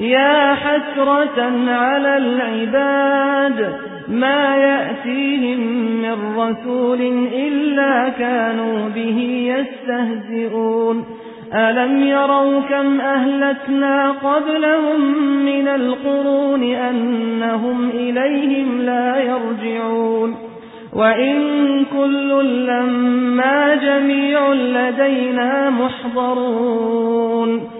يا حسرة على العباد ما يأتيهم من رسول إلا كانوا به يستهزئون. ألم يروا كم أهلكنا قبلهم من القرون أنهم إليهم لا يرجعون. وإن كل لما جميع لدينا محضرون.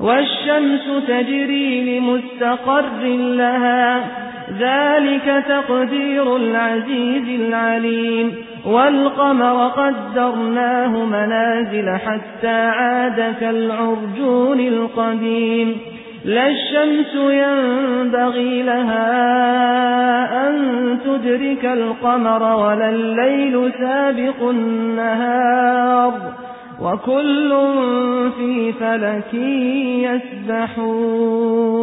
والشمس تجري لمستقر لها. ذلك تقدير العزيز العليم. والقمر قدرناه منازل حتى عاد كالعرجون القديم. لا الشمس ينبغي لها أن تدرك القمر ولا الليل سابق النهار. وكل في فلك يسبحون